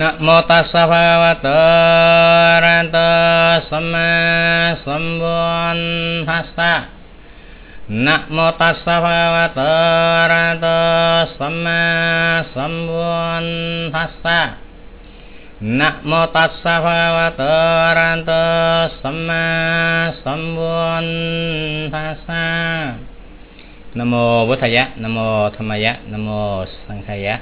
นะโมตัสสะภะคะวะโตอะระหะโตสัมมาสัมพุทธัสสะนะโมตัสสะภะคะวะโตอะระหะโตสัมมาสัมพุทธัสสะนะโมตัสสะภะคะวะโตอะระหะโตสัมมาสัมพุทธัสสะ Nam mô Bổn Thầy Giá, Nam mô Tham Ma Giá, Nam mô Sang Khai Giá.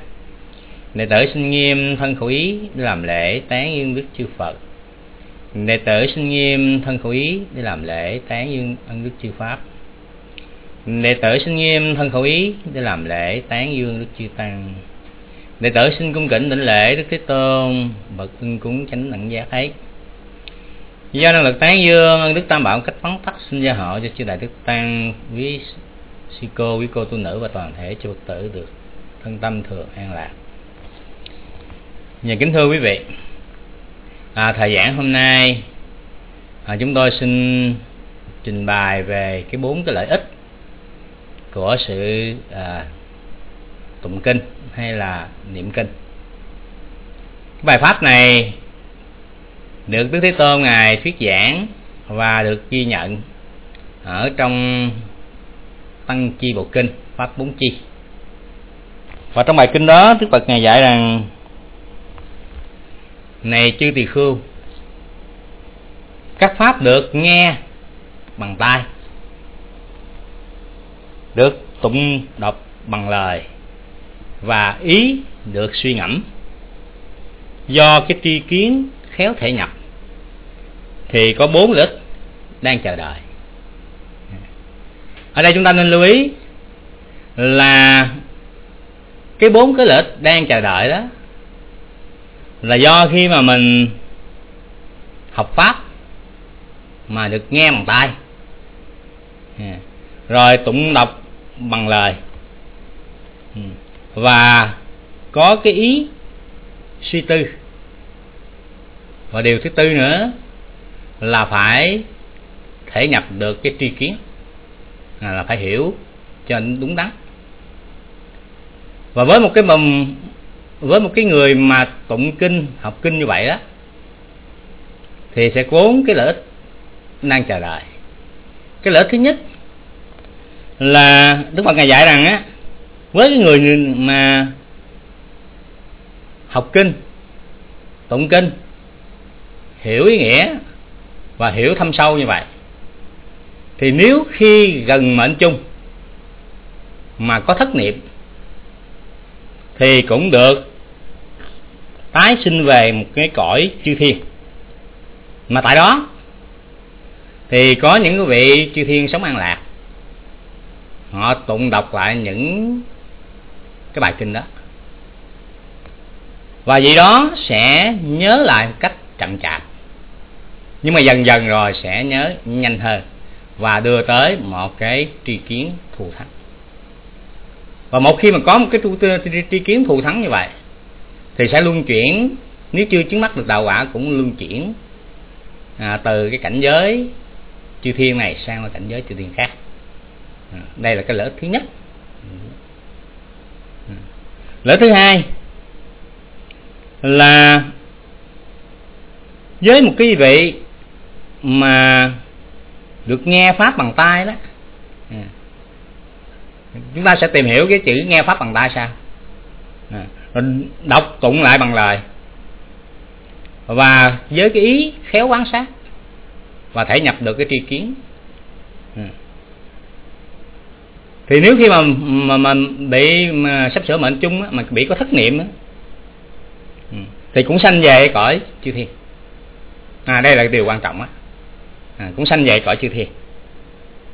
Đệ tử sinh nghiêm thân khẩu ý để làm lễ tán dương đức chư Phật. Đệ tử sinh nghiêm thân khẩu ý để làm lễ tán dương ân đức chư Pháp. Đệ tử sinh nghiêm thân khẩu ý để làm lễ tán dương đức chư Tăng. Đệ tử xin cung kính đỉnh lễ Đức Thế Tôn, bậc ưng cúng chánh đẳng giác ấy. Do năng lực tán dương ân đức Tam Bảo cách vắn tắt xin gia hộ cho chư đại đức tăng quý sư cô quý cô tu nữ và toàn thể chư Phật tử được thân tâm thường an lạc. Nhà kính thưa quý vị, à, thời giảng hôm nay à, chúng tôi xin trình bày về cái bốn cái lợi ích của sự à, tụng kinh hay là niệm kinh. Cái bài pháp này được Đức Thế Tôn ngài thuyết giảng và được ghi nhận ở trong tăng chi bộ kinh pháp bốn chi và trong bài kinh đó đức phật ngài dạy rằng này chư tỳ khưu, các pháp được nghe bằng tai, được tụng đọc bằng lời, và ý được suy ngẫm. Do cái tri kiến khéo thể nhập, thì có bốn lợi ích đang chờ đợi. Ở đây chúng ta nên lưu ý là cái bốn cái lợi ích đang chờ đợi đó là do khi mà mình học pháp mà được nghe bằng tai. Rồi tụng đọc bằng lời. Hmm. Và có cái ý suy tư. Và điều thứ tư nữa là phải thể nhập được cái tri kiến. Là phải hiểu cho đúng đắn. Và với một cái mầm với một cái người mà tụng kinh, học kinh như vậy đó, thì sẽ cuốn cái lợi ích đang chờ đợi. Cái lợi ích thứ nhất là đức phật ngài dạy rằng á, với cái người mà học kinh, tụng kinh, hiểu ý nghĩa và hiểu thâm sâu như vậy, thì nếu khi gần mệnh chung mà có thất niệm, thì cũng được tái sinh về một cái cõi chư thiên. Mà tại đó thì có những cái vị chư thiên sống an lạc. Họ tụng đọc lại những cái bài kinh đó. Và vì đó sẽ nhớ lại một cách chậm chạp. Nhưng mà dần dần rồi sẽ nhớ nhanh hơn và đưa tới một cái tri kiến thù thắng. Và một khi mà có một cái tri kiến thù thắng như vậy thì sẽ luân chuyển nếu chưa chứng mắt được đạo quả cũng luân chuyển à, từ cái cảnh giới chư thiên này sang cảnh giới chư thiên khác à, đây là cái lợi thứ nhất ừ. à. lợi thứ hai là với một cái vị mà được nghe pháp bằng tai đó à. chúng ta sẽ tìm hiểu cái chữ nghe pháp bằng tai sao à đọc tụng lại bằng lời. Và với cái ý khéo quan sát và thể nhập được cái tri kiến. Ừ. Thì nếu khi mà mà, mà bị mà sắp sửa mệnh chung á, mà bị có thất niệm á, ừ, thì cũng sanh về cõi chư thiên. À đây là điều quan trọng á. À, cũng sanh về cõi chư thiên.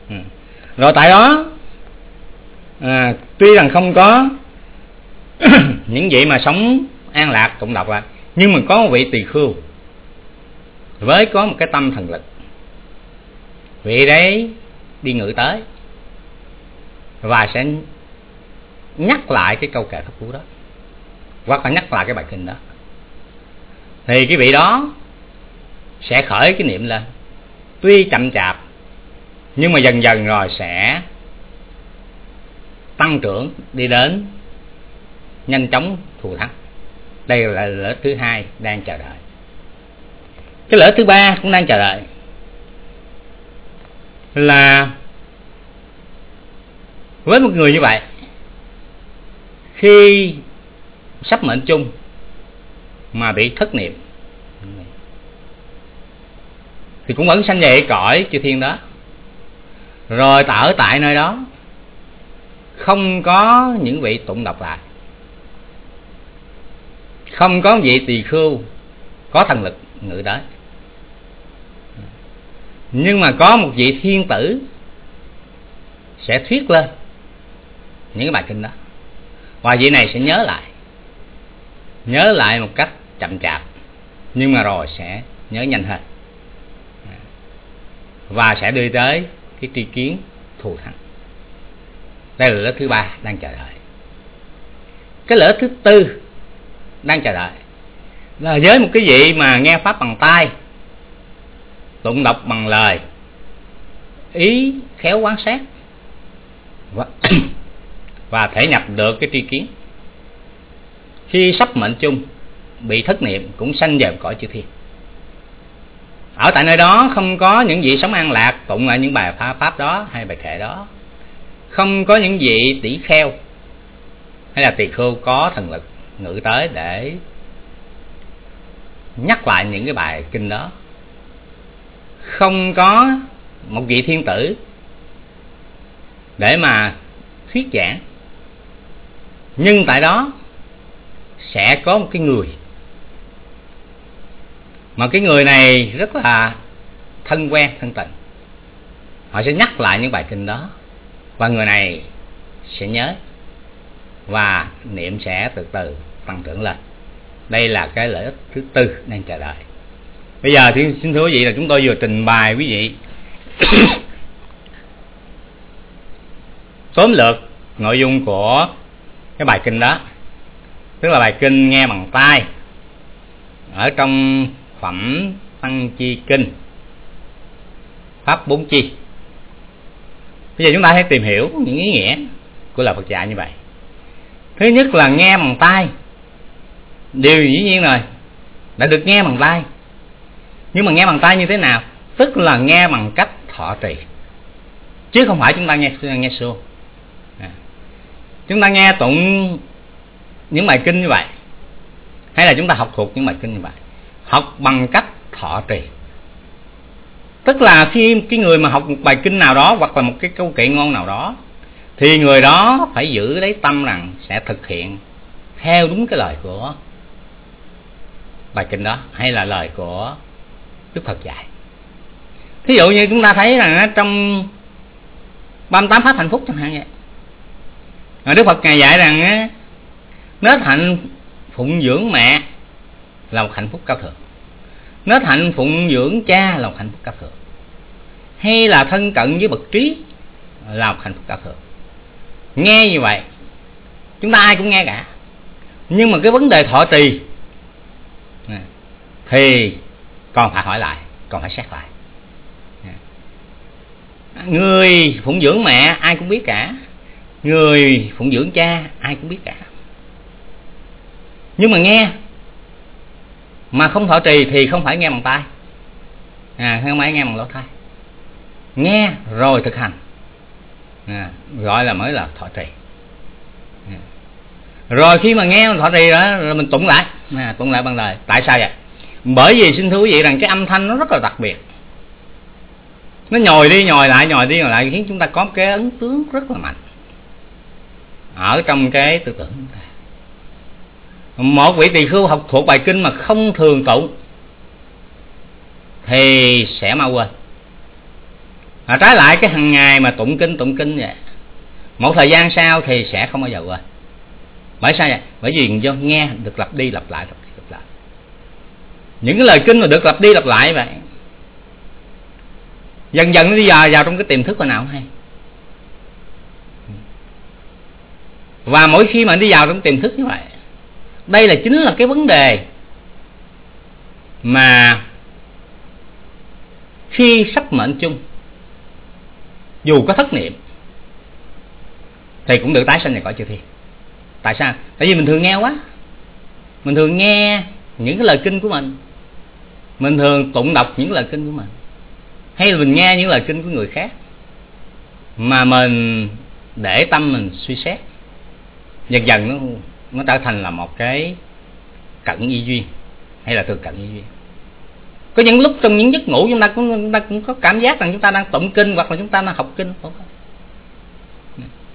Ừ. rồi tại đó à, tuy rằng không có những vị mà sống an lạc, tụng đọc là nhưng mà có một vị tỳ khưu với có một cái tâm thần lực. Vị đấy đi ngự tới và sẽ nhắc lại cái câu kệ pháp cú đó, hoặc là nhắc lại cái bài kinh đó. Thì cái vị đó sẽ khởi cái niệm lên. Tuy chậm chạp, nhưng mà dần dần rồi sẽ tăng trưởng, đi đến nhanh chóng thù thắng. Đây là lợi thứ hai đang chờ đợi. Cái lợi thứ ba cũng đang chờ đợi. Là với một người như vậy, khi sắp mệnh chung mà bị thất niệm, thì cũng vẫn sanh về cõi chư thiên đó. Rồi ta ở tại nơi đó, không có những vị tụng đọc lại không có vị tỳ khưu, có thần lực ngự tới nhưng mà có một vị thiên tử sẽ thuyết lên những cái bài kinh đó. Và vị này sẽ nhớ lại nhớ lại một cách chậm chạp, nhưng mà rồi sẽ nhớ nhanh hơn. Và sẽ đưa tới cái tri kiến thù thắng đây là lợi thứ ba đang chờ đợi. Cái lợi thứ tư đang chờ đợi. Là với một cái vị mà nghe pháp bằng tai tụng đọc bằng lời ý khéo quan sát và, và thể nhập được cái tri kiến. Khi sắp mệnh chung bị thất niệm cũng sanh về cõi chư thiên. Ở tại nơi đó không có những vị sống an lạc tụng lại những bài pháp, pháp đó hay bài kệ đó. Không có những vị tỷ kheo hay là tỳ khưu có thần lực ngự tới để nhắc lại những cái bài kinh đó. Không có một vị thiên tử để mà thuyết giảng. Nhưng tại đó sẽ có một cái người. Mà cái người này rất là thân quen, thân tình. Họ sẽ nhắc lại những bài kinh đó. Và người này sẽ nhớ và niệm sẽ từ từ tăng trưởng lên đây là cái lợi ích thứ tư đang chờ đợi. Bây giờ thì xin thưa quý vị là chúng tôi vừa trình bày quý vị. Tóm lược nội dung của cái bài kinh đó. Tức là bài kinh nghe bằng tai. Ở trong phẩm tăng chi kinh. Pháp bốn chi. Bây giờ chúng ta hãy tìm hiểu những ý nghĩa của lời Phật dạy như vậy. Thứ nhất là nghe bằng tai điều dĩ nhiên rồi, đã được nghe bằng tai. Nhưng mà nghe bằng tai như thế nào? Tức là nghe bằng cách thọ trì. Chứ không phải chúng ta nghe nghe suông à. chúng ta nghe tụng những bài kinh như vậy, hay là chúng ta học thuộc những bài kinh như vậy, học bằng cách thọ trì. Tức là khi cái người mà học một bài kinh nào đó, hoặc là một cái câu kệ ngon nào đó, thì người đó phải giữ lấy tâm rằng sẽ thực hiện theo đúng cái lời của bài kinh đó hay là lời của đức phật dạy. Thí dụ như chúng ta thấy rằng trong 38 pháp hạnh phúc chẳng hạn vậy đức phật ngài dạy rằng nết hạnh phụng dưỡng mẹ là một hạnh phúc cao thượng. Nết hạnh phụng dưỡng cha là một hạnh phúc cao thượng. Hay là thân cận với bậc trí là một hạnh phúc cao thượng. Nghe như vậy, chúng ta ai cũng nghe cả. Nhưng mà cái vấn đề thọ trì thì còn phải hỏi lại còn phải xét lại. Người phụng dưỡng mẹ ai cũng biết cả. Người phụng dưỡng cha ai cũng biết cả. Nhưng mà nghe mà không thọ trì thì không phải nghe bằng tai. À, không phải nghe bằng lỗ tai. Nghe rồi thực hành. À, gọi là mới là thọ trì. À. rồi khi mà nghe thọ trì đó rồi mình tụng lại. À, tụng lại bằng lời. Tại sao vậy? Bởi vì xin thưa quý vị rằng cái âm thanh nó rất là đặc biệt. Nó nhồi đi, nhồi lại, nhồi đi, nhồi lại khiến chúng ta có cái ấn tướng rất là mạnh ở trong cái tư tưởng chúng ta. Một vị tỳ khưu học thuộc bài kinh mà không thường tụng thì sẽ mau quên. Và trái lại cái hàng ngày mà tụng kinh tụng kinh vậy, một thời gian sau thì sẽ không bao giờ quên. Bởi sao vậy? Bởi vì do nghe được lặp đi lặp lại lặp đi lặp lại những cái lời kinh mà được lặp đi lặp lại vậy. Dần dần bây đi vào trong cái tiềm thức của nào hay. Và mỗi khi mà đi vào trong tiềm thức như vậy, đây là chính là cái vấn đề mà khi sắp mệnh chung, dù có thất niệm, thì cũng được tái sinh này cõi chư thiên. Tại sao? Tại vì mình thường nghe quá. Mình thường nghe những cái lời kinh của mình mình thường tụng đọc những lời kinh của mình, hay là mình nghe những lời kinh của người khác, mà mình để tâm mình suy xét, dần dần nó nó trở thành là một cái cận y duyên, hay là thường cận y duyên. Có những lúc trong những giấc ngủ chúng ta cũng, chúng ta cũng có cảm giác rằng chúng ta đang tụng kinh hoặc là chúng ta đang học kinh.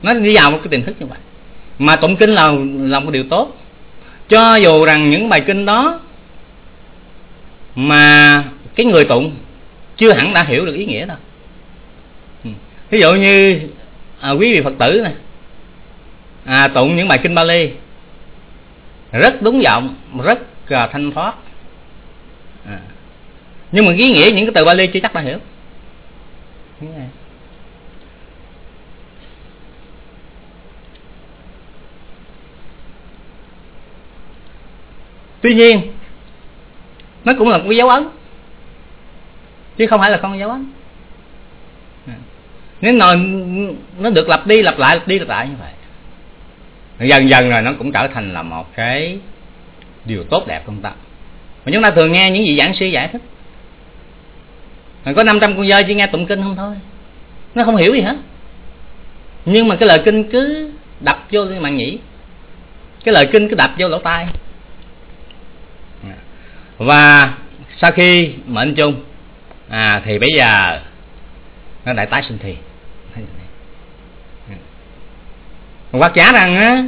Nó đi vào một cái tiềm thức như vậy. Mà tụng kinh là là một điều tốt. Cho dù rằng những bài kinh đó mà cái người tụng chưa hẳn đã hiểu được ý nghĩa đâu. Ừ. Ví dụ như à, quý vị phật tử này à, tụng những bài kinh Bali rất đúng giọng rất à, thanh thoát. À. nhưng mà ý nghĩa những cái từ Bali chưa chắc đã hiểu. Tuy nhiên nó cũng là một cái dấu ấn. Chứ không phải là không dấu ấn. Nếu nó nó được lặp đi lặp lại, lặp đi lặp lại như vậy dần dần rồi nó cũng trở thành là một cái điều tốt đẹp trong tâm. Mà chúng ta thường nghe những vị giảng sư giải thích. Rồi có 500 con dơi chỉ nghe tụng kinh không thôi. Nó không hiểu gì hết. Nhưng mà cái lời kinh cứ đập vô màn nhĩ. Cái lời kinh cứ đập vô lỗ tai và sau khi mệnh chung à, thì bây giờ nó lại tái sinh thì. Hoặc giả rằng á,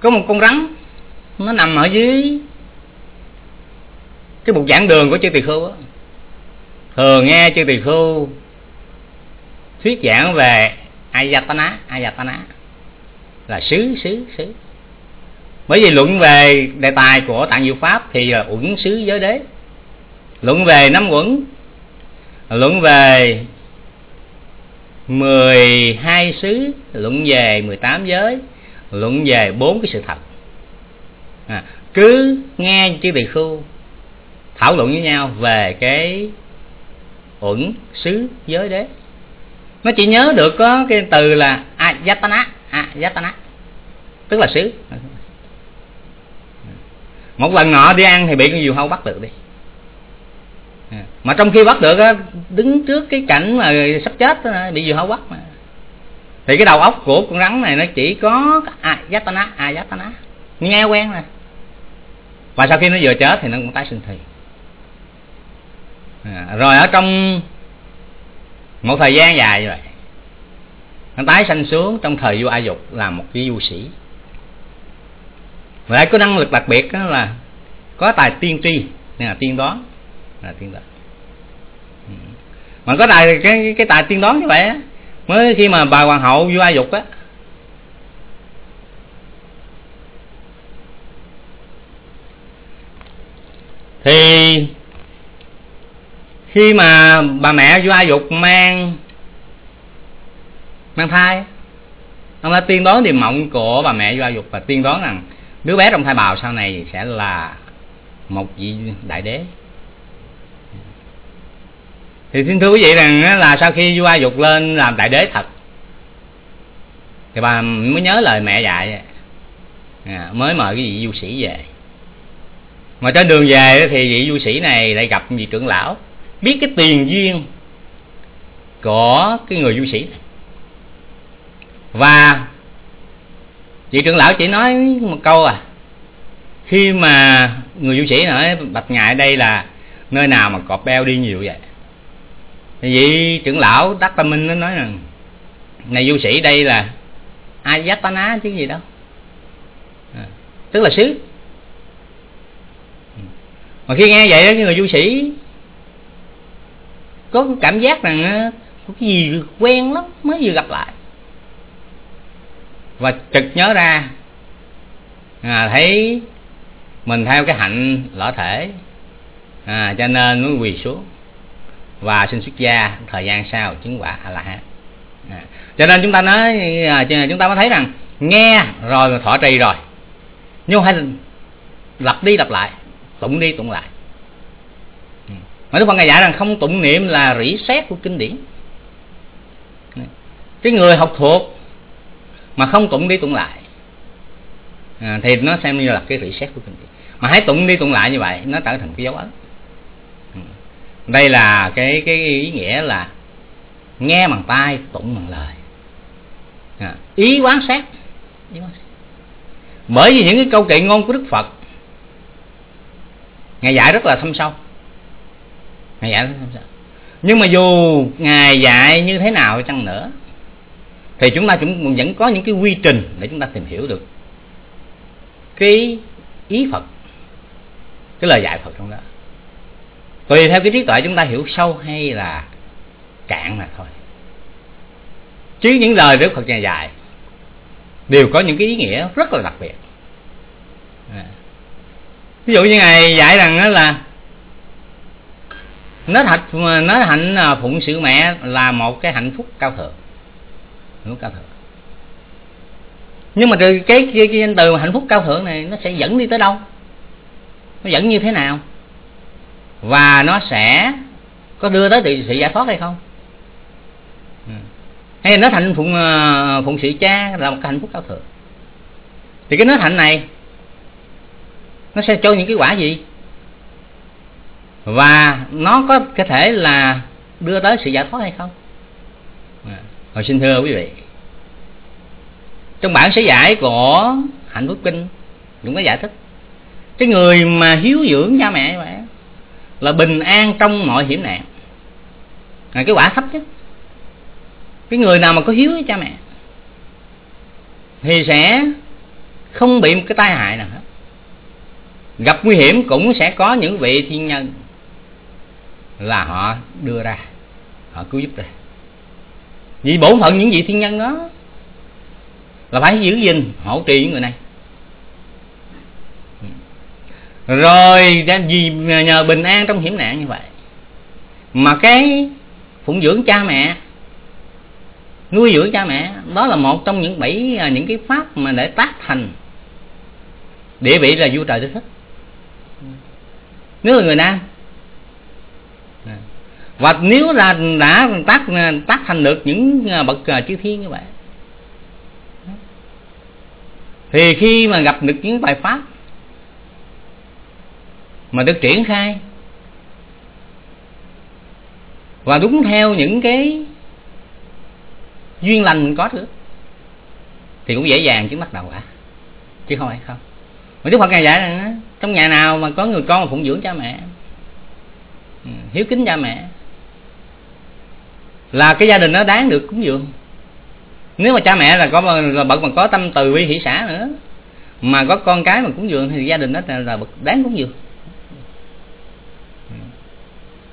có một con rắn nó nằm ở dưới cái bục giảng đường của chư tỳ khưu á. Thường nghe chư tỳ khưu thuyết giảng về ayatana ayatana là xứ xứ xứ bởi vì luận về đề tài của tạng diệu pháp thì là uẩn xứ giới đế. Luận về năm uẩn luận về 12 xứ luận về 18 giới luận về bốn cái sự thật. À, cứ nghe chư tỳ khu thảo luận với nhau về cái uẩn xứ giới đế. Nó chỉ nhớ được có cái từ là ajatana ajatana tức là xứ một lần nọ đi ăn thì bị con diều hâu bắt được đi. À, mà trong khi bắt được đứng trước cái cảnh mà sắp chết bị diều hâu bắt mà. Thì cái đầu óc của con rắn này nó chỉ có à yatana à yatana nghe quen rồi và sau khi nó vừa chết thì nó cũng tái sinh thì. À, rồi ở trong một thời gian dài vậy nó tái sanh xuống trong thời vua a dục là một cái du sĩ lại có năng lực đặc biệt đó là có tài tiên tri. Nên là tiên đoán. Là tiên đoán. Ừ. Mà có tài, cái cái tài tiên đoán như vậy á, mới khi mà bà hoàng hậu vua a dục á, thì khi mà bà mẹ vua a dục mang mang thai, ông đã tiên đoán điềm mộng của bà mẹ vua a dục và tiên đoán rằng đứa bé trong thai bào sau này sẽ là một vị đại đế. Thì xin thưa quý vị rằng là sau khi vua dục lên làm đại đế thật thì bà mới nhớ lời mẹ dạy à, mới mời cái vị du sĩ về. Mà trên đường về thì vị du sĩ này lại gặp vị trưởng lão biết cái tiền duyên của cái người du sĩ này. Và vị trưởng lão chỉ nói một câu à. Khi mà người du sĩ nói bạch ngài đây là nơi nào mà cọp beo đi nhiều vậy? Thì vị trưởng lão đắc tâm minh nó nói rằng này du sĩ đây là ayatana chứ gì đâu. À, tức là xứ mà khi nghe vậy đó cái người du sĩ có cảm giác rằng có cái gì quen lắm mới vừa gặp lại và trực nhớ ra à, thấy mình theo cái hạnh lõ thể à, cho nên mới quỳ xuống. Và xin xuất gia thời gian sau chứng quả a la hán à, cho nên chúng ta nói à, chúng ta mới thấy rằng nghe rồi thọ trì rồi nhưng hay lặp đi lặp lại tụng đi tụng lại. Ừ. Mà đức phật ngài dạy rằng không tụng niệm là rỉ sét của kinh điển. Cái người học thuộc mà không tụng đi tụng lại. À, thì nó xem như là cái reset của kinh điển. Mà hãy tụng đi tụng lại như vậy nó trở thành cái dấu ấn. Ừ. Đây là cái cái ý nghĩa là nghe bằng tai tụng bằng lời. À, ý quán sát ý quán sát bởi vì những cái câu kệ ngôn của đức phật ngài dạy rất là thâm sâu. Ngài dạy rất thâm sâu. Nhưng mà dù ngài dạy như thế nào chăng nữa thì chúng ta cũng vẫn có những cái quy trình để chúng ta tìm hiểu được cái ý phật, cái lời dạy phật trong đó. Tùy theo cái trí tuệ chúng ta hiểu sâu hay là cạn mà thôi. Chứ những lời đức phật nhà dạy đều có những cái ý nghĩa rất là đặc biệt. À. ví dụ như ngài dạy rằng là nó thật nó hạnh à, phụng sự mẹ là một cái hạnh phúc cao thượng hạnh phúc cao thượng. Nhưng mà từ cái, cái, cái danh từ hạnh phúc cao thượng này nó sẽ dẫn đi tới đâu? Nó dẫn như thế nào? Và nó sẽ có đưa tới sự giải thoát hay không? Ừ. Hay là nó thành phụng ờ, phụng sự cha là một cái hạnh phúc cao thượng. Thì cái nó hạnh này nó sẽ cho những cái quả gì? Và nó có có thể là đưa tới sự giải thoát hay không? Ừ hồi xin thưa quý vị, trong bản sẽ giải của hạnh phúc kinh cũng có giải thích, cái người mà hiếu dưỡng cha mẹ vậy là bình an trong mọi hiểm nạn. Là cái quả thấp chứ cái người nào mà có hiếu với cha mẹ, thì sẽ không bị một cái tai hại nào hết. Gặp nguy hiểm cũng sẽ có những vị thiên nhân là họ đưa ra, họ cứu giúp ra vì bổn phận những vị thiên nhân đó là phải giữ gìn, hỗ trì những người này. Rồi, vì nhờ bình an trong hiểm nạn như vậy, mà cái phụng dưỡng cha mẹ, nuôi dưỡng cha mẹ, đó là một trong những bảy à, những cái pháp mà để tác thành địa vị là vua trời thích. Nếu là người nam và nếu là đã tác tác thành được những à, bậc à, chư thiên như vậy, thì khi mà gặp được những bài pháp mà được triển khai và đúng theo những cái duyên lành mình có được, thì cũng dễ dàng chứng bắt đầu cả. Chứ không phải không. Mà đức phật ngài dạy rằng trong nhà nào mà có người con mà phụng dưỡng cha mẹ ừ, hiếu kính cha mẹ là cái gia đình nó đáng được cúng dường. Nếu mà cha mẹ là có là bậc mà có tâm từ bi hỷ xã nữa mà có con cái mà cúng dường thì gia đình đó là, là bậc đáng cúng dường.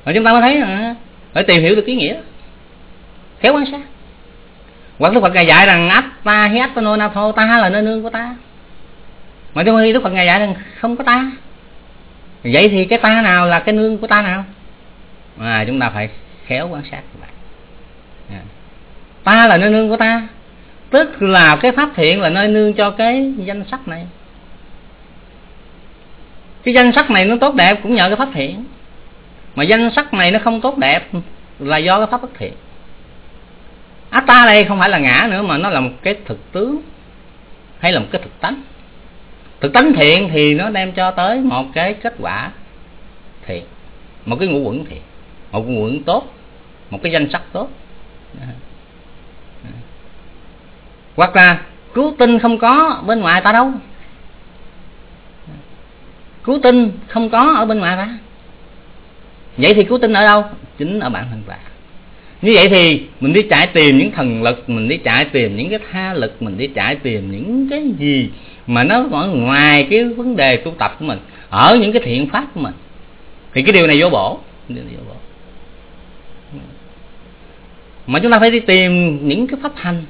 Rồi chúng ta mới thấy là phải tìm hiểu được ý nghĩa. Khéo quan sát hoặc đức phật ngài dạy rằng áp ta hi ách nô na thô ta là nơi nương của ta. Mà trong khi đức phật ngài dạy rằng không có ta. Vậy thì cái ta nào là cái nương của ta nào? À chúng ta phải khéo quan sát các bạn. Dạ. ta là nơi nương của ta. Tức là cái pháp thiện là nơi nương cho cái danh sắc này. Cái danh sắc này nó tốt đẹp cũng nhờ cái pháp thiện. Mà danh sắc này nó không tốt đẹp là do cái pháp bất thiện. Ta đây không phải là ngã nữa, mà nó là một cái thực tướng hay là một cái thực tánh. Thực tánh thiện thì nó đem cho tới một cái kết quả thiện, một cái ngũ quẩn thiện, một ngũ quẩn tốt, một cái danh sắc tốt hoặc là cứu tinh không có bên ngoài ta đâu. Cứu tinh không có ở bên ngoài ta. Vậy thì cứu tinh ở đâu? Chính ở bản thân ta. Như vậy thì mình đi chạy tìm những thần lực, mình đi chạy tìm những cái tha lực, mình đi chạy tìm những cái gì mà nó ở ngoài cái vấn đề tu tập của mình, ở những cái thiện pháp của mình. Thì cái điều này vô bổ. Điều này vô bổ mà chúng ta phải đi tìm những cái pháp hành.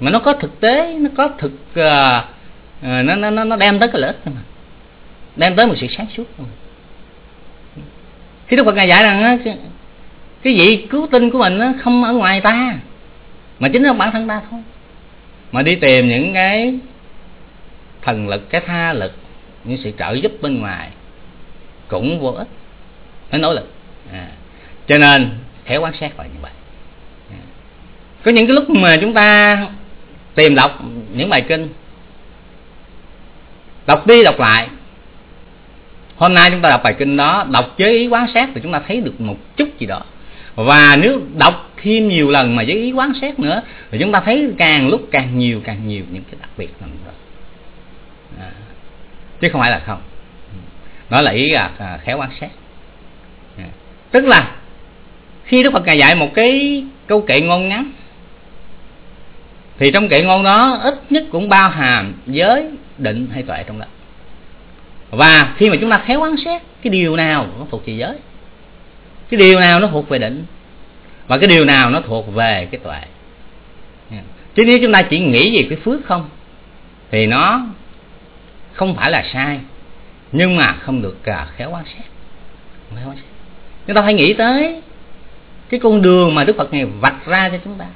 Mà nó có thực tế nó có thực uh, uh, nó nó nó đem tới cái lợi ích cho mình đem tới một sự sáng suốt cho mình. Khi đức phật ngài dạy rằng cái vị cứu tinh của mình không ở ngoài ta mà chính là bản thân ta thôi. Mà đi tìm những cái thần lực cái tha lực những sự trợ giúp bên ngoài cũng vô ích phải nỗ lực. À. cho nên khéo quan sát là như vậy. Có những cái lúc mà chúng ta tìm đọc những bài kinh đọc đi đọc lại. Hôm nay chúng ta đọc bài kinh đó đọc với ý quán sát thì chúng ta thấy được một chút gì đó. Và nếu đọc thêm nhiều lần mà với ý quán sát nữa thì chúng ta thấy càng lúc càng nhiều càng nhiều những cái đặc biệt nằm đó à, chứ không phải là không. Đó là ý là khéo quan sát, à, tức là khi đức phật ngài dạy một cái câu kệ ngôn ngắn, thì trong kệ ngôn đó ít nhất cũng bao hàm giới, định hay tuệ trong đó. Và khi mà chúng ta khéo quán xét cái điều nào nó thuộc về giới, cái điều nào nó thuộc về định, và cái điều nào nó thuộc về cái tuệ. Chứ nếu chúng ta chỉ nghĩ về cái phước không, thì nó không phải là sai, nhưng mà không được cả khéo quan sát khéo quan sát chúng ta phải nghĩ tới cái con đường mà đức phật ngài vạch ra cho chúng ta.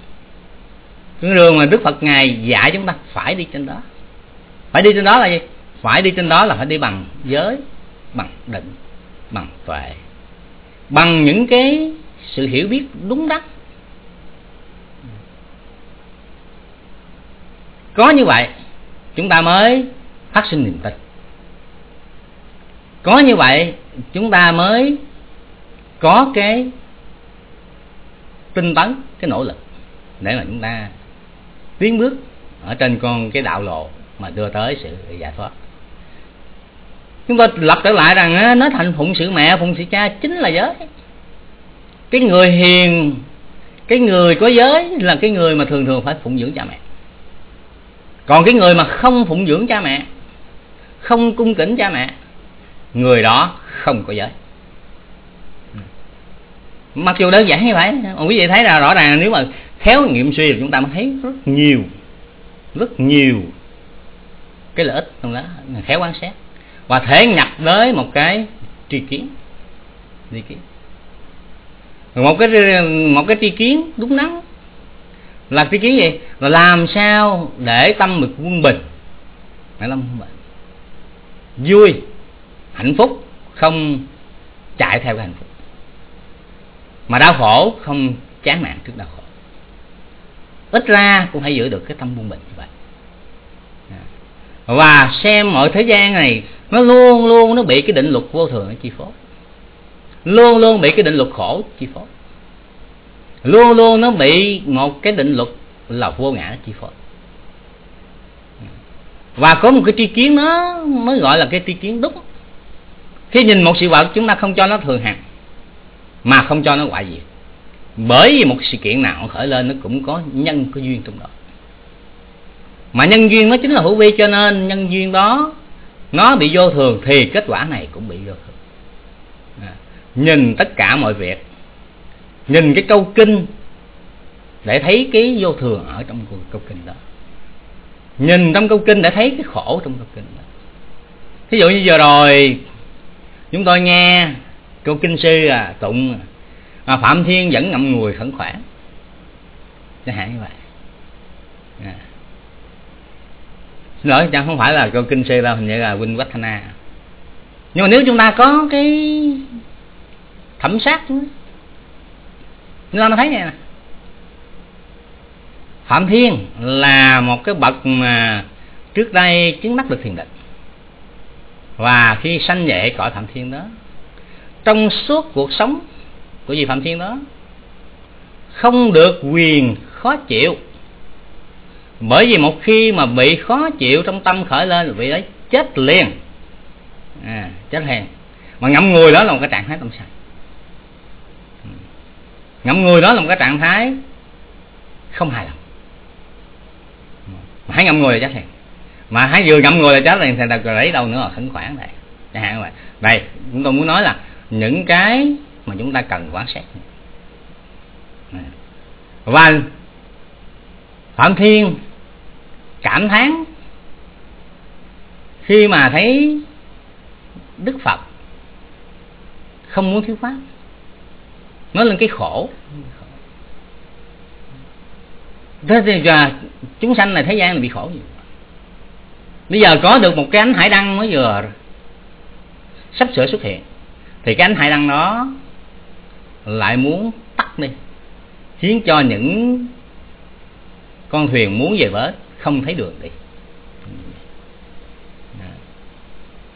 Cái đường mà đức phật ngài dạy chúng ta phải đi trên đó. Phải đi trên đó là gì? Phải đi trên đó là phải đi bằng giới, bằng định, bằng tuệ. Bằng những cái sự hiểu biết đúng đắn. Có như vậy, chúng ta mới phát sinh niềm tin. Có như vậy, chúng ta mới có cái tinh tấn cái nỗ lực để mà chúng ta tiến bước ở trên con cái đạo lộ mà đưa tới sự giải thoát. Chúng ta lập trở lại rằng nó thành phụng sự mẹ, phụng sự cha chính là giới. Cái người hiền, cái người có giới là cái người mà thường thường phải phụng dưỡng cha mẹ. Còn cái người mà không phụng dưỡng cha mẹ, không cung kính cha mẹ, người đó không có giới mặc dù đơn giản như vậy quý vị thấy là rõ ràng nếu mà khéo nghiệm suy thì chúng ta mới thấy rất nhiều rất nhiều cái lợi ích trong đó khéo quan sát. Và thể nhập tới một cái tri kiến tri kiến. Một cái một cái tri kiến đúng đắn là tri kiến gì? Là làm sao để tâm được quân bình, phải tâm quân bình. Vui, hạnh phúc, không chạy theo cái hạnh phúc mà đau khổ không chán nản trước đau khổ. Ít ra cũng phải giữ được cái tâm buông bình như vậy. À. Và xem mọi thế gian này, nó luôn luôn nó bị cái định luật vô thường nó chi phối. Luôn luôn bị cái định luật khổ chi phối. Luôn luôn nó bị một cái định luật là vô ngã chi phối. À. Và có một cái tri kiến nó mới gọi là cái tri kiến đúng. Khi nhìn một sự vật chúng ta không cho nó thường hằng mà không cho nó hoại diệt. Bởi vì một sự kiện nào khởi lên nó cũng có nhân có duyên trong đó. Mà nhân duyên nó chính là hữu vi cho nên nhân duyên đó nó bị vô thường thì kết quả này cũng bị vô thường. À, nhìn tất cả mọi việc nhìn cái câu kinh để thấy cái vô thường ở trong câu kinh đó. Nhìn trong câu kinh để thấy cái khổ trong câu kinh đó. Thí dụ như vừa rồi chúng tôi nghe câu kinh sư à tụng à, phạm thiên vẫn ngậm ngùi khẩn khoản chẳng hạn như vậy. À. xin lỗi chẳng không phải là câu kinh sư đâu hình như là huynh Quách Thana nhưng mà nếu chúng ta có cái thẩm sát chúng ta nó thấy này nè. Phạm Thiên là một cái bậc mà trước đây chứng đắc được thiền định. Và khi sanh dậy cõi Phạm Thiên đó trong suốt cuộc sống của vị Phạm Thiên đó không được quyền khó chịu. Bởi vì một khi mà bị khó chịu trong tâm khởi lên vị ấy chết liền. À, chết liền. Mà ngậm ngùi đó là một cái trạng thái tâm sanh ngậm ngùi đó là một cái trạng thái không hài lòng. Mà hãy ngậm ngùi là chết liền. Mà hãy vừa ngậm ngùi là chết liền thì đâu lấy đâu nữa khẩn khoản này chẳng hạn vậy. Đây chúng tôi muốn nói là những cái mà chúng ta cần quan sát. Và phạm thiên cảm thán khi mà thấy đức phật không muốn thiếu pháp nó lên cái khổ. Thế thì là chúng sanh này thế gian này bị khổ gì? Bây giờ có được một cái ánh hải đăng mới vừa sắp sửa xuất hiện thì cái ánh hải đăng đó lại muốn tắt đi khiến cho những con thuyền muốn về bến không thấy đường đi. À.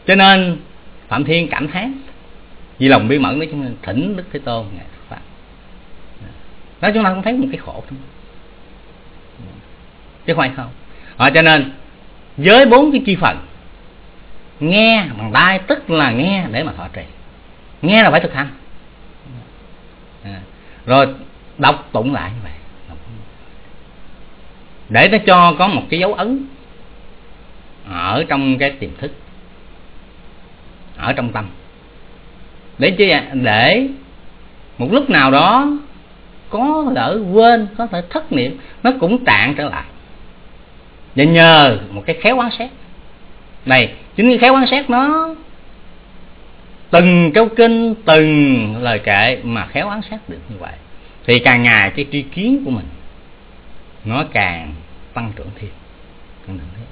Cho nên phạm thiên cảm thán vì lòng bi mẫn nói chung thỉnh đức thế tôn ngài pháp. À. Đó chúng ta không thấy một cái khổ thôi. Chứ không phải không. À, cho nên với bốn cái chi phần nghe bằng tai tức là nghe để mà thọ trì nghe là phải thực hành. À, rồi đọc tụng lại như vậy. Để nó cho có một cái dấu ấn ở trong cái tiềm thức ở trong tâm. Để chứ để một lúc nào đó có lỡ quên có thể thất niệm nó cũng tạng trở lại. Và nhờ một cái khéo quan sát, này chính cái khéo quan sát nó từng câu kinh từng lời kệ mà khéo quán sát được như vậy thì càng ngày cái tri kiến của mình nó càng tăng trưởng thêm. Tăng trưởng thêm.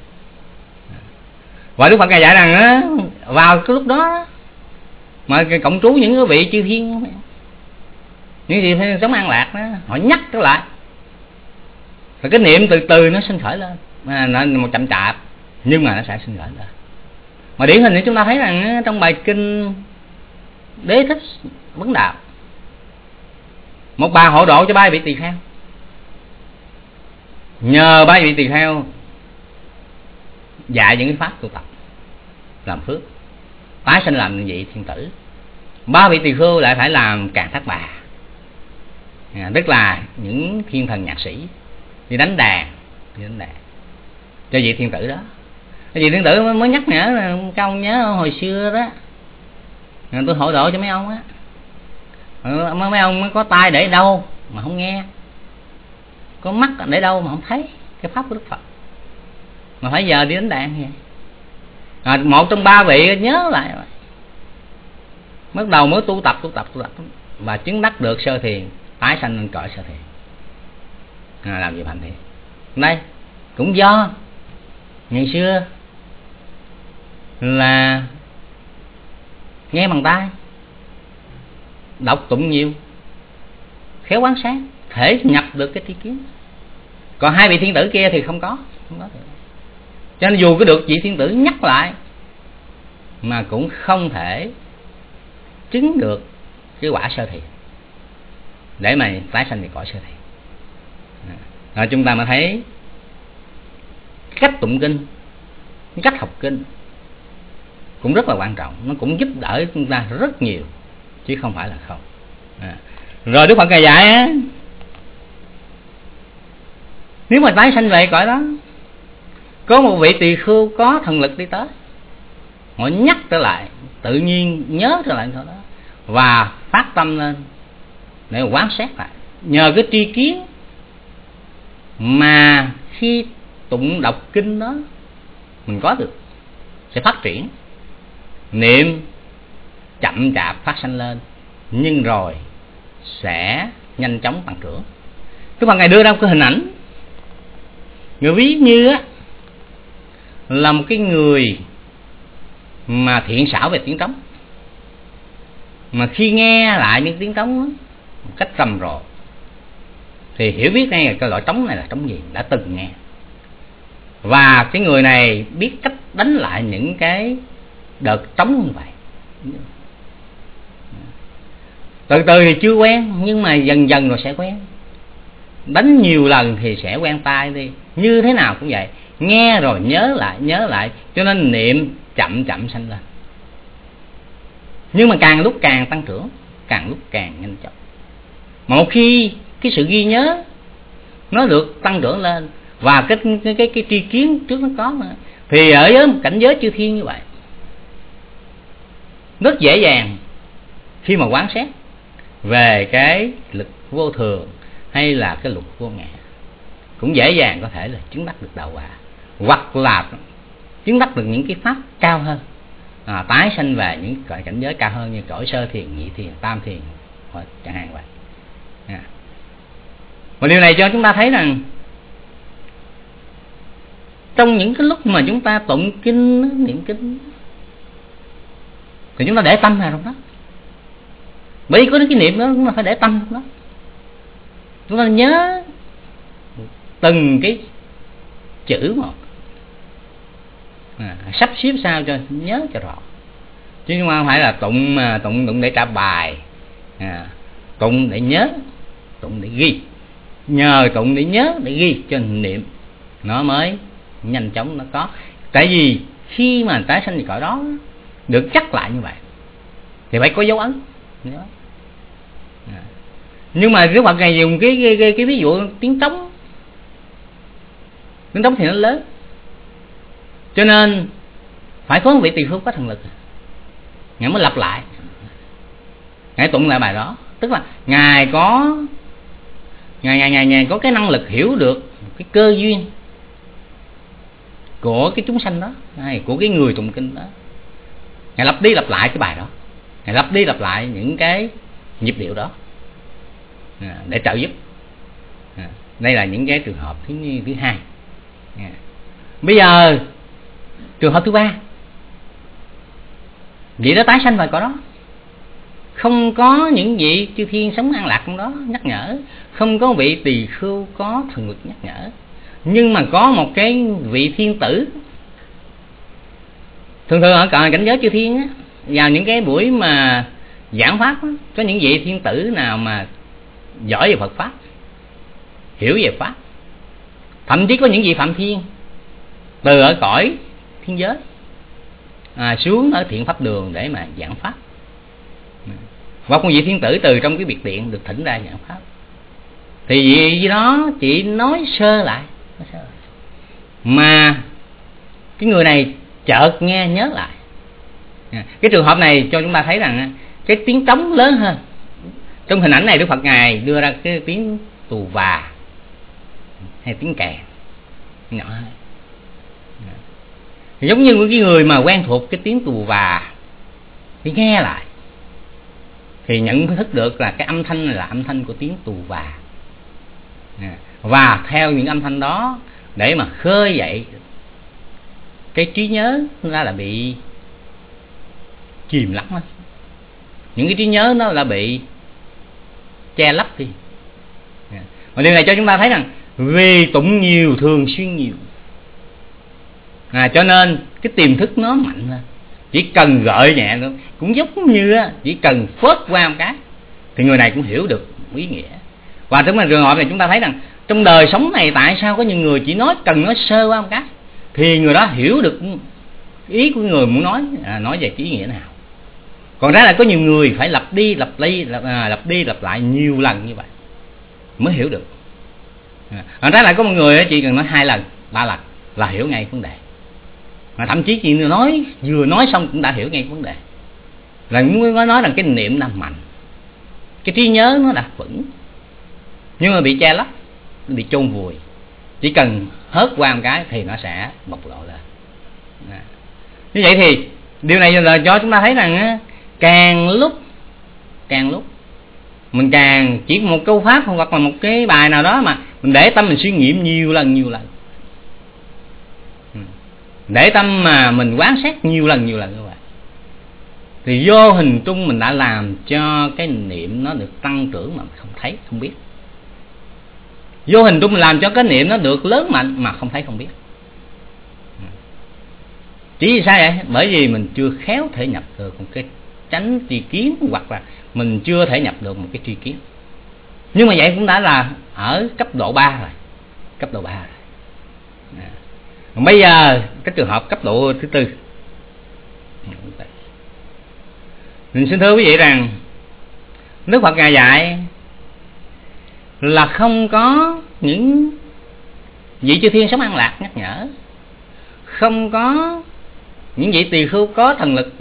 Và đức phật ngài dạy rằng á, vào cái lúc đó mà cộng trú những cái vị chư thiên những gì sống an lạc đó họ nhắc trở lại. Rồi cái niệm từ từ nó sinh khởi lên. À, nó một chậm chạp nhưng mà nó sẽ sinh khởi lên. Mà điển hình thì chúng ta thấy rằng trong bài kinh đế thích vấn đạo một bà hộ độ cho ba vị tỳ kheo. Nhờ ba vị tỳ kheo dạy những cái pháp tu tập làm phước tái sinh làm vị thiên tử. Ba vị tỳ khưu lại phải làm càng thác bà. À, tức là những thiên thần nhạc sĩ đi đánh đàn đi đánh đàn cho vị thiên tử đó. Vị thiên tử mới nhắc nhở các ông nhớ hồi xưa đó tôi hội độ cho mấy ông á. Ừ, mấy ông mới có tai để đâu mà không nghe. Có mắt để đâu mà không thấy cái pháp của đức phật. Mà phải giờ đi đánh đàn vậy. À, một trong ba vị nhớ lại bắt đầu mới tu tập tu tập tu tập. Và chứng đắc được sơ thiền tái sanh lên cõi sơ thiền. À, làm gì hành thiền. Đây cũng do ngày xưa là nghe bằng tai. Đọc tụng nhiều. Khéo quán sát, thể nhập được cái tri kiến. Còn hai vị thiên tử kia thì không có không có được. Cho nên dù có được vị thiên tử nhắc lại, mà cũng không thể chứng được cái quả sơ thiền. Để mà tái sanh về cõi sơ thiền. Rồi chúng ta mới thấy cách tụng kinh, cách học kinh cũng rất là quan trọng, nó cũng giúp đỡ chúng ta rất nhiều, chứ không phải là không à. rồi đức phật ngài dạy á, nếu mà tái sanh về cõi đó, có một vị tỳ khưu có thần lực đi tới, họ nhắc trở lại, tự nhiên nhớ trở lại thôi đó, và phát tâm lên để quán xét lại nhờ cái tri kiến mà khi tụng đọc kinh đó, mình có được, sẽ phát triển niệm chậm chạp phát sanh lên nhưng rồi sẽ nhanh chóng tăng trưởng. Cái phần ngài đưa ra một cái hình ảnh. Người ví như á là một cái người mà thiện xảo về tiếng trống mà khi nghe lại những tiếng trống đó, một cách rầm rộ thì hiểu biết ngay là cái loại trống này là trống gì đã từng nghe. Và cái người này biết cách đánh lại những cái đợt trống như vậy. Từ từ thì chưa quen nhưng mà dần dần rồi sẽ quen. Đánh nhiều lần thì sẽ quen tay đi. Như thế nào cũng vậy. Nghe rồi nhớ lại nhớ lại cho nên niệm chậm chậm sanh lên. Nhưng mà càng lúc càng tăng trưởng càng lúc càng nhanh chóng. Một khi cái sự ghi nhớ nó được tăng trưởng lên và cái cái cái, cái tri kiến trước nó có nữa thì ở với một cảnh giới chư thiên như vậy rất dễ dàng khi mà quán xét về cái lực vô thường hay là cái luật vô ngã. Cũng dễ dàng có thể là chứng đắc được đạo quả hoặc là chứng đắc được những cái pháp cao hơn. À, tái sanh về những cõi cảnh giới cao hơn như cõi sơ thiền nhị thiền tam thiền hoặc chẳng hạn vậy. À. và điều này cho chúng ta thấy rằng trong những cái lúc mà chúng ta tụng kinh niệm kinh thì chúng ta để tâm vào trong đó. Bởi vì có cái niệm đó chúng ta phải để tâm trong đó. Chúng ta nhớ từng cái chữ một. À, sắp xếp sao cho nhớ cho rõ. Chứ chúng ta không phải là tụng mà tụng tụng để trả bài. À, tụng để nhớ tụng để ghi. Nhờ tụng để nhớ để ghi cho niệm nó mới nhanh chóng nó có. Tại vì khi mà tái sanh thì cõi đó được chắc lại như vậy. Thì phải có dấu ấn. À. Nhưng mà Đức Phật này dùng cái cái, cái, cái ví dụ tiếng trống tiếng trống thì nó lớn. Cho nên phải có vị tỳ khưu có thần lực. Ngài mới lặp lại. Ngài tụng lại bài đó. Tức là ngài có ngài ngài ngài, ngài có cái năng lực hiểu được cái cơ duyên của cái chúng sanh đó hay của cái người tụng kinh đó ngài lặp đi lặp lại cái bài đó. Ngài lặp đi lặp lại những cái nhịp điệu đó. À, để trợ giúp. À, đây là những cái trường hợp thứ thứ hai. À, bây giờ, trường hợp thứ ba. Vị đó tái sanh vào cõi đó. Không có những vị chư thiên sống an lạc trong đó, nhắc nhở. Không có vị tỳ khưu có thần lực nhắc nhở. Nhưng mà có một cái vị thiên tử thường thường ở cảnh giới chư thiên á vào những cái buổi mà giảng pháp á, có những vị thiên tử nào mà giỏi về Phật pháp hiểu về pháp thậm chí có những vị phạm thiên từ ở cõi thiên giới à, xuống ở thiện pháp đường để mà giảng pháp. Hoặc một vị thiên tử từ trong cái biệt điện được thỉnh ra giảng pháp. Thì vì đó chỉ nói sơ lại. Mà cái người này chợt nghe, nhớ lại. Cái trường hợp này cho chúng ta thấy rằng cái tiếng trống lớn hơn. Trong hình ảnh này đức phật ngài đưa ra cái tiếng tù và hay tiếng kèn nhỏ hơn. Giống như cái người mà quen thuộc cái tiếng tù và thì nghe lại. Thì nhận thức được là cái âm thanh này là âm thanh của tiếng tù và. Và theo những âm thanh đó để mà khơi dậy cái trí nhớ ra là bị chìm lắm những cái trí nhớ nó là bị che lấp đi. Và điều này cho chúng ta thấy rằng vì tụng nhiều thường xuyên nhiều. À, cho nên cái tiềm thức nó mạnh lên. Chỉ cần gợi nhẹ thôi cũng giống như chỉ cần phớt qua một cái thì người này cũng hiểu được ý nghĩa. Và trong trường hợp này chúng ta thấy rằng trong đời sống này tại sao có những người chỉ nói cần nói sơ qua một cái? Thì người đó hiểu được ý của người muốn nói à, nói về cái ý nghĩa nào. Còn ra là có nhiều người phải lặp đi lặp đi lặp, à, lặp đi lặp lại nhiều lần như vậy mới hiểu được. À, còn ra là có một người chỉ cần nói hai lần ba lần là hiểu ngay vấn đề. Mà thậm chí chị nói vừa nói xong cũng đã hiểu ngay vấn đề. Là muốn nói rằng cái niệm nó mạnh cái trí nhớ nó đã vững. Nhưng mà bị che lấp bị chôn vùi chỉ cần hớt qua một cái thì nó sẽ bộc lộ lên. À. như vậy thì điều này là cho chúng ta thấy rằng càng lúc càng lúc, mình càng chỉ một câu pháp hoặc là một cái bài nào đó mà mình để tâm mình suy nghiệm nhiều lần nhiều lần. Ừ. Để tâm mà mình quán sát nhiều lần nhiều lần như vậy. Thì vô hình trung mình đã làm cho cái niệm nó được tăng trưởng mà không thấy, không biết vô hình trung làm cho cái niệm nó được lớn mạnh mà không thấy không biết. Chỉ vì sao vậy? Bởi vì mình chưa khéo thể nhập được một cái tránh tri kiến, hoặc là mình chưa thể nhập được một cái tri kiến. Nhưng mà vậy cũng đã là ở cấp độ 3 rồi, cấp độ 3 rồi. À. Bây giờ cái trường hợp cấp độ thứ tư. Mình xin thưa quý vị rằng, Đức Phật ngài dạy là không có những vị chư thiên sống an lạc nhắc nhở. Không có những vị tỳ khưu có thần lực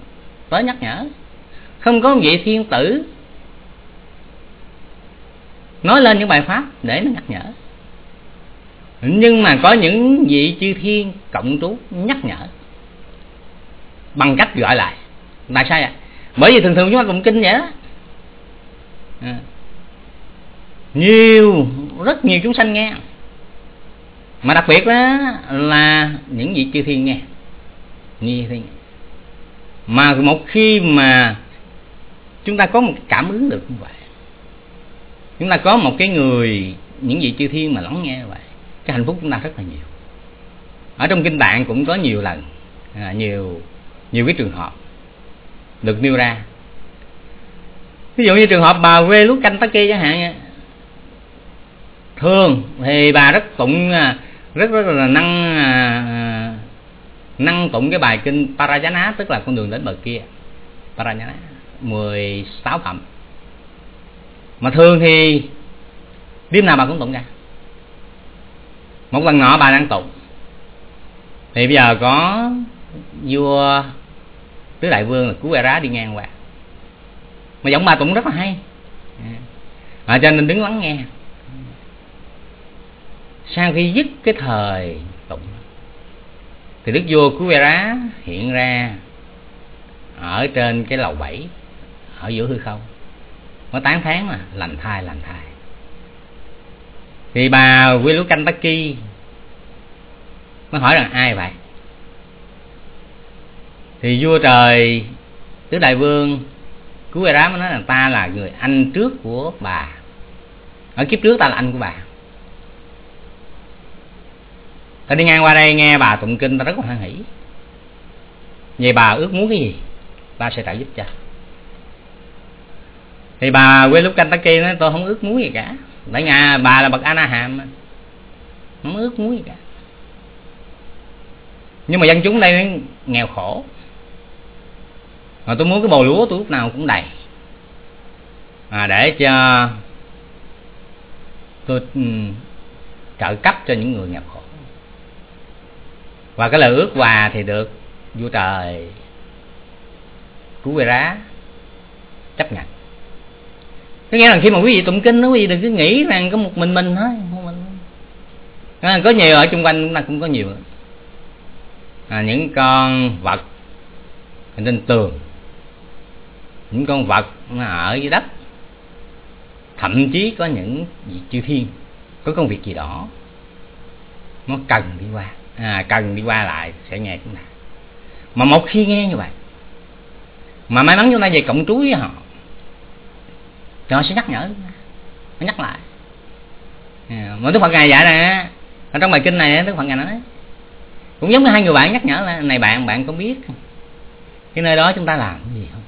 tới nhắc nhở. Không có vị thiên tử nói lên những bài pháp để nó nhắc nhở. Nhưng mà có những vị chư thiên cộng trú nhắc nhở bằng cách gọi lại. Tại sao vậy? Bởi vì thường thường chúng ta cũng kinh vậy đó. À nhiều rất nhiều chúng sanh nghe. Mà đặc biệt đó là những vị chư thiên nghe. Như thế mà một khi mà chúng ta có một cảm ứng được như vậy chúng ta có một cái người những vị chư thiên mà lắng nghe như vậy cái hạnh phúc chúng ta rất là nhiều. Ở trong kinh tạng cũng có nhiều lần à, nhiều nhiều cái trường hợp được nêu ra. Ví dụ như trường hợp bà quê lúc canh tắc kia chẳng hạn thường thì bà rất tụng à, rất rất là năng à, à, năng tụng cái bài kinh Parajana tức là con đường đến bờ kia. Parajana 16 phẩm. Mà thường thì đêm nào bà cũng tụng ra. Một lần nọ bà đang tụng. Thì bây giờ có vua tứ đại vương là cứu rá đi ngang qua. Mà giọng bà tụng rất là hay. À, cho nên đứng lắng nghe sau khi dứt cái thời tụng thì đức vua cứu rá hiện ra ở trên cái lầu bảy, ở giữa hư không. Nó tán thán mà lành thai lành thai. Thì bà quy lúa canh tắc kỳ mới hỏi rằng, ai vậy? Thì vua trời, tứ đại vương cứu ai đó mới nói rằng ta là người anh trước của bà. Ở kiếp trước ta là anh của bà ta đi ngang qua đây nghe bà tụng kinh ta rất là hoan hỷ. Vậy bà ước muốn cái gì? Ta sẽ trợ giúp cho. Thì bà quê lúc canh ta kia nói tôi không ước muốn gì cả. Tại nhà bà là bậc ana hàm không ước muốn gì cả. Nhưng mà dân chúng đây nghèo khổ. Mà tôi muốn cái bồ lúa tôi lúc nào cũng đầy. À, để cho tôi um, trợ cấp cho những người nghèo khổ và cái lời ước quà thì được vua trời cứu về rá chấp nhận. Có nghĩa là khi mà quý vị tụng kinh đó quý vị đừng cứ nghĩ rằng có một mình mình thôi à, có nhiều ở xung quanh chúng ta cũng có nhiều. À, những con vật trên tường những con vật nó ở dưới đất thậm chí có những vị chư thiên có công việc gì đó nó cần đi qua à, cần đi qua lại sẽ nghe chúng ta. Mà một khi nghe như vậy mà may mắn chúng ta về cộng trú với họ thì họ sẽ nhắc nhở nó nhắc lại. À, mà đức phật ngài dạy nè ở trong bài kinh này đức phật ngài nói cũng giống như hai người bạn nhắc nhở là này bạn bạn có biết cái nơi đó chúng ta làm cái gì không?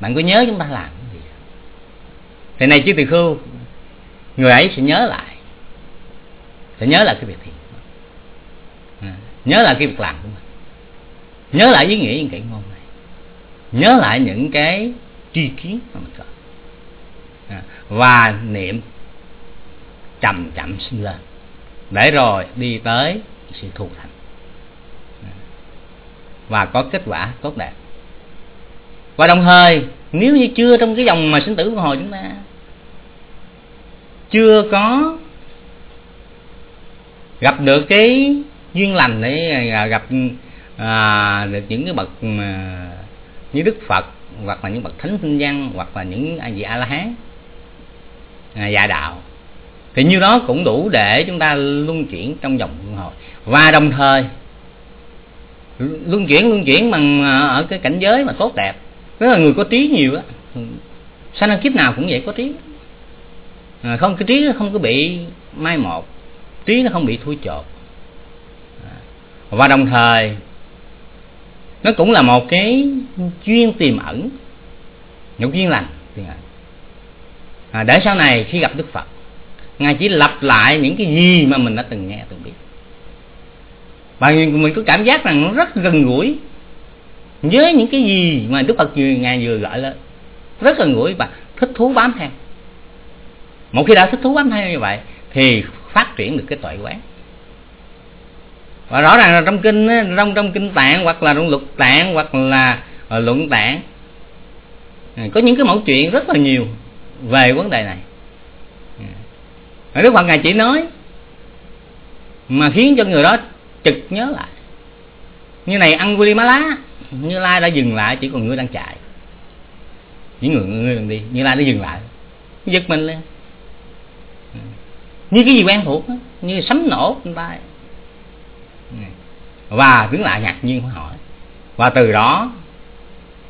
Bạn có nhớ chúng ta làm cái gì không? thì này chứ từ khưu người ấy sẽ nhớ lại sẽ nhớ lại cái việc thiện nhớ lại cái việc làm của mình. Nhớ lại ý nghĩa những cái ngôn này. Nhớ lại những cái tri kiến mà mình có. À, và niệm chậm chậm sinh lên. Để rồi đi tới sự thù thành và có kết quả tốt đẹp. Và đồng thời nếu như chưa trong cái dòng mà sinh tử của hồi chúng ta chưa có gặp được cái duyên lành để à, gặp à, được những cái bậc à, như đức phật hoặc là những bậc thánh sinh văn hoặc là những vị a la hán à, dạ đạo. Thì như đó cũng đủ để chúng ta luân chuyển trong dòng luân hồi. Và đồng thời luân chuyển luân chuyển bằng à, ở cái cảnh giới mà tốt đẹp. Rất là người có trí nhiều á sanh ra kiếp nào cũng vậy có trí. À, không cái trí nó không có bị mai một trí nó không bị thui chột và đồng thời nó cũng là một cái chuyên tiềm ẩn một duyên lành à, để sau này khi gặp đức phật ngài chỉ lặp lại những cái gì mà mình đã từng nghe từng biết. Và mình có cảm giác rằng nó rất gần gũi với những cái gì mà đức phật vừa ngài vừa gọi lên. Rất gần gũi và thích thú bám theo. Một khi đã thích thú bám theo như vậy thì phát triển được cái tuệ quán và rõ ràng là trong kinh trong trong kinh tạng hoặc là trong luật tạng hoặc là ờ, luận tạng à, có những cái mẫu chuyện rất là nhiều về vấn đề này. Ở đức phật ngài chỉ nói mà khiến cho người đó trực nhớ lại. Như này ăn lá như lai đã dừng lại chỉ còn ngươi đang chạy. Những người ngươi đang đi như lai đã dừng lại giật mình lên. Như cái gì quen thuộc đó, như sấm nổ trên tay và đứng lại ngạc nhiên hỏi và từ đó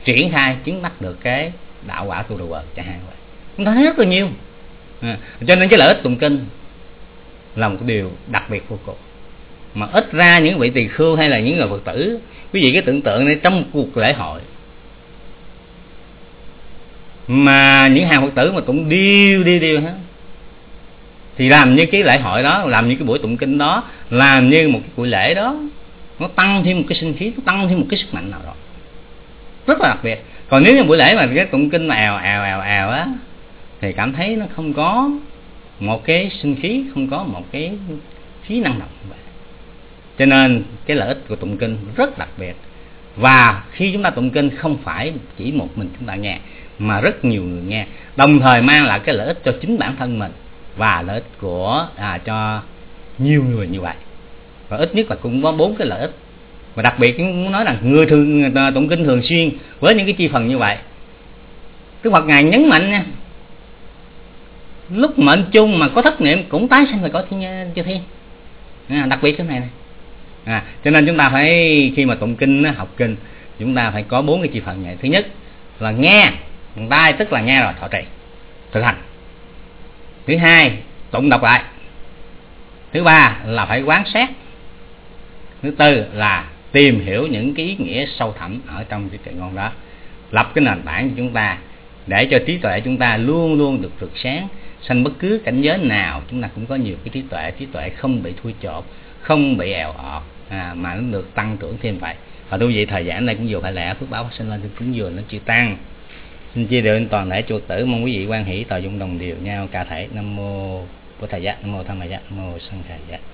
triển khai chứng đắc được cái đạo quả tu đồ bờ chẳng hạn vậy chúng ta thấy rất là nhiều. À, cho nên cái lợi ích tụng kinh là một cái điều đặc biệt vô cùng. Mà ít ra những vị tỳ khưu hay là những người phật tử quý vị cái tưởng tượng này trong một cuộc lễ hội mà những hàng phật tử mà tụng điêu điêu điêu hết thì làm như cái lễ hội đó làm như cái buổi tụng kinh đó làm như một cái buổi lễ đó nó tăng thêm một cái sinh khí nó tăng thêm một cái sức mạnh nào đó. Rất là đặc biệt. Còn nếu như buổi lễ mà cái tụng kinh mà ào ào ào ào á thì cảm thấy nó không có một cái sinh khí không có một cái khí năng động cho nên cái lợi ích của tụng kinh rất đặc biệt. Và khi chúng ta tụng kinh không phải chỉ một mình chúng ta nghe mà rất nhiều người nghe. Đồng thời mang lại cái lợi ích cho chính bản thân mình và lợi ích của à, cho nhiều người như vậy và ít nhất là cũng có bốn cái lợi ích. Và đặc biệt muốn nói là người thường tụng kinh thường xuyên với những cái chi phần như vậy. Đức Phật ngài nhấn mạnh nha lúc mệnh chung mà có thất niệm cũng tái sanh về cõi thiên chư thiên. À, đặc biệt cái này này à, cho nên chúng ta phải khi mà tụng kinh học kinh chúng ta phải có bốn cái chi phần này. Thứ nhất là nghe bằng tai tức là nghe rồi thọ trì thực hành. Thứ hai tụng đọc lại. Thứ ba là phải quán xét thứ tư là tìm hiểu những cái ý nghĩa sâu thẳm ở trong cái trời ngon đó. Lập cái nền tảng cho chúng ta để cho trí tuệ chúng ta luôn luôn được rực sáng sanh bất cứ cảnh giới nào chúng ta cũng có nhiều cái trí tuệ trí tuệ không bị thui chột không bị èo ọt à, mà nó được tăng trưởng thêm vậy. Và tôi vậy thời gian này cũng vừa phải lẽ phước báo phát sinh lên cũng vừa nó chưa tăng xin chia đều toàn thể chuột tử mong quý vị quan hỷ tòa dụng đồng điều nhau cả thể. Nam mô bổn thầy giác nam mô tham giác dạ, nam mô sanh thầy giác dạ.